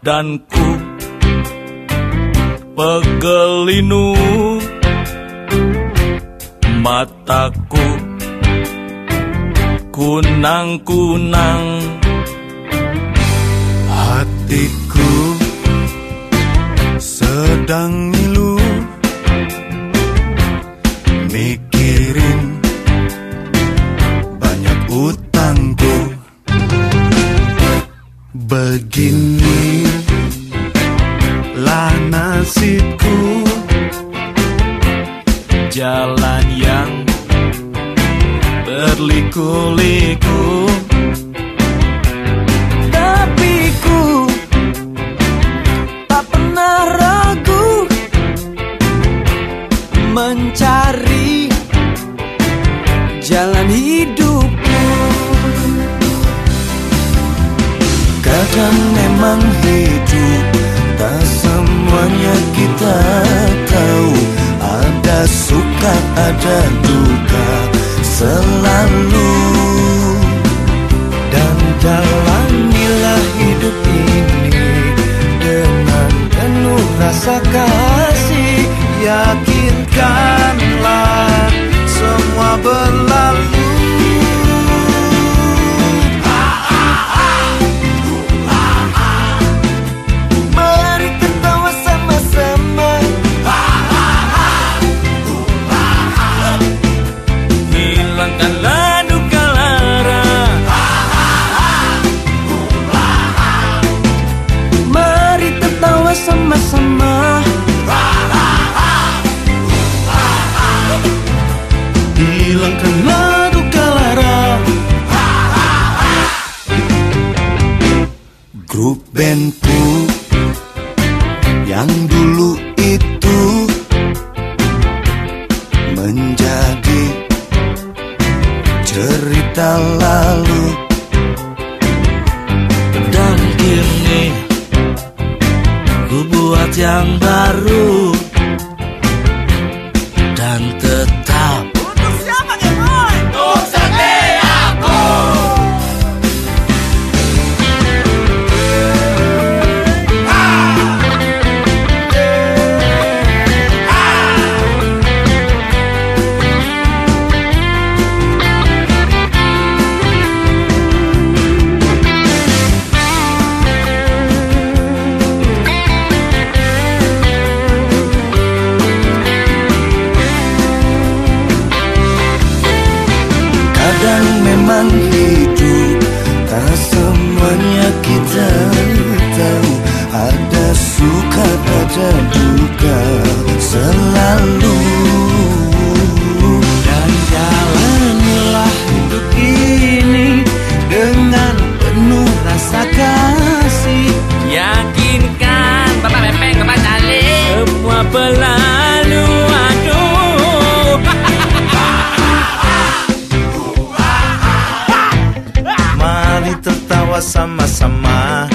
badanku pegelinu mataku kunang-kunang hatiku sedang ngilu mikirin begini lah nasibku. Jalan yang berliku-liku Kadang memang hidup Tak semuanya kita tahu. Ada suka, ada duka Selalu. Dan jalanilah hidup ini Dengan penuh rasa kasih. Yakinkanlah semua berlalu Hilangkanlah duka lara Grup bandku Yang dulu itu Menjadi cerita lalu. Dan kini ku buat yang baru Kadang memang hidup Tak semuanya kita Ah.